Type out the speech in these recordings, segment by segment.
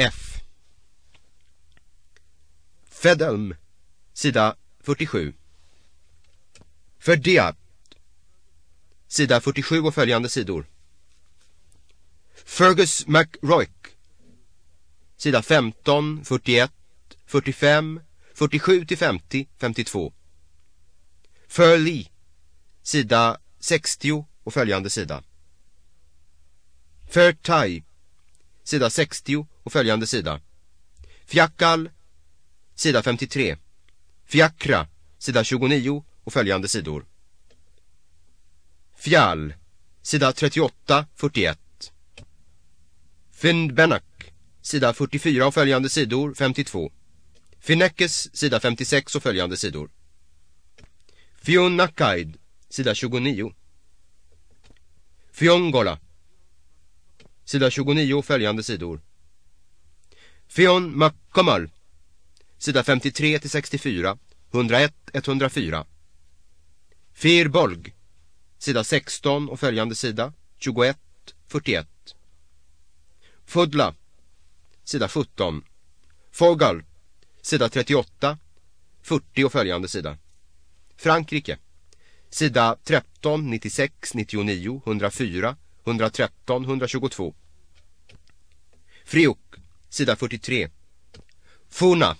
F. Fedelm, sida 47. Fördiat, sida 47 och följande sidor. Fergus McRoick sida 15, 41, 45, 47 till 50, 52. Furley, sida 60 och följande sida. Fertai, sida 60 och följande sida. Fjackal, sida 53. Fiakra, sida 29 och följande sidor. Fjall, sida 38, 41. Findbenak, sida 44 och följande sidor, 52. Finnekes, sida 56 och följande sidor. Fionnakaid, sida 29. Fiongola, sida 29 och följande sidor. Fion Makkamal, sida 53 till 64, 101, 104. Firbolg, sida 16 och följande sida, 21, 41. Fudla, sida 17. Fogal, sida 38, 40 och följande sida. Frankrike, sida 13, 96, 99, 104, 113, 122. Friok, sida 43. Funa,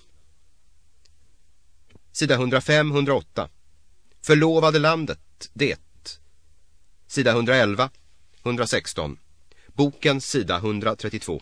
sida 105, 108. Förlovade landet, det. Sida 111, 116. Bokens sida 132.